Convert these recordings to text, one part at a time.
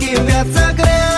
Scheme, that's a great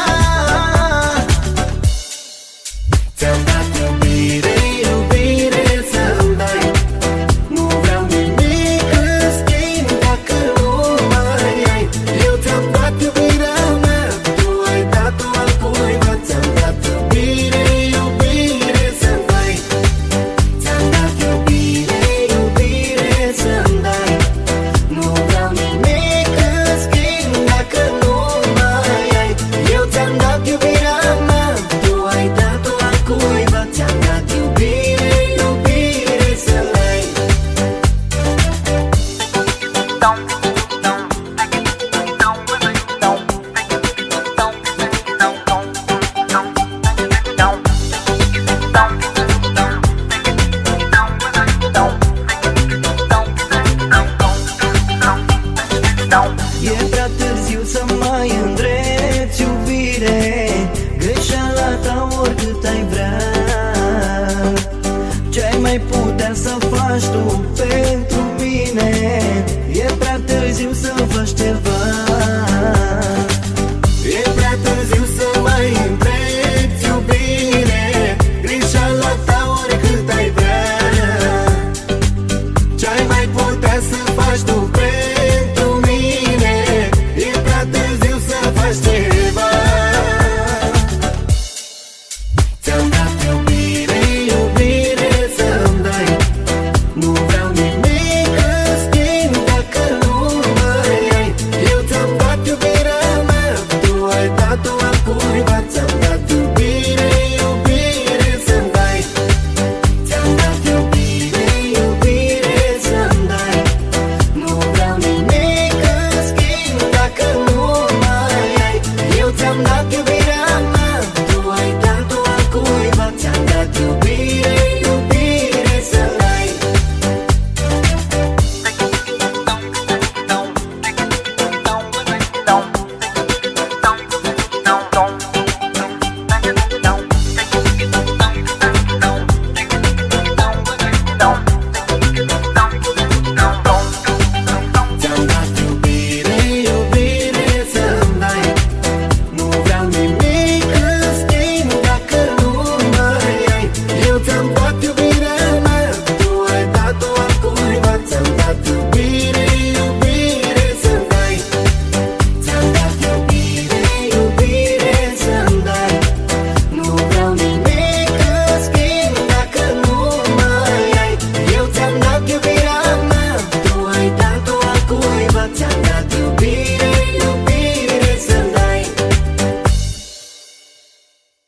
prea târziu să mai îndrepti iubire. Greșeala ta oricât ai vrea. Ce ai mai putea să faci tu pentru